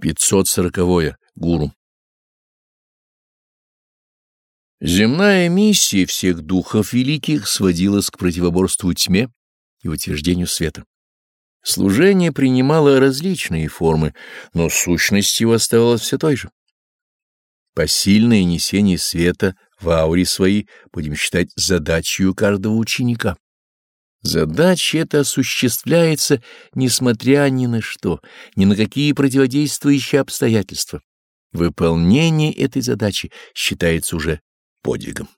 540. Гуру. Земная миссия всех духов великих сводилась к противоборству тьме и утверждению света. Служение принимало различные формы, но сущность его оставалась все той же. Посильное несение света в ауре своей будем считать задачей каждого ученика. Задача эта осуществляется несмотря ни на что, ни на какие противодействующие обстоятельства. Выполнение этой задачи считается уже подвигом.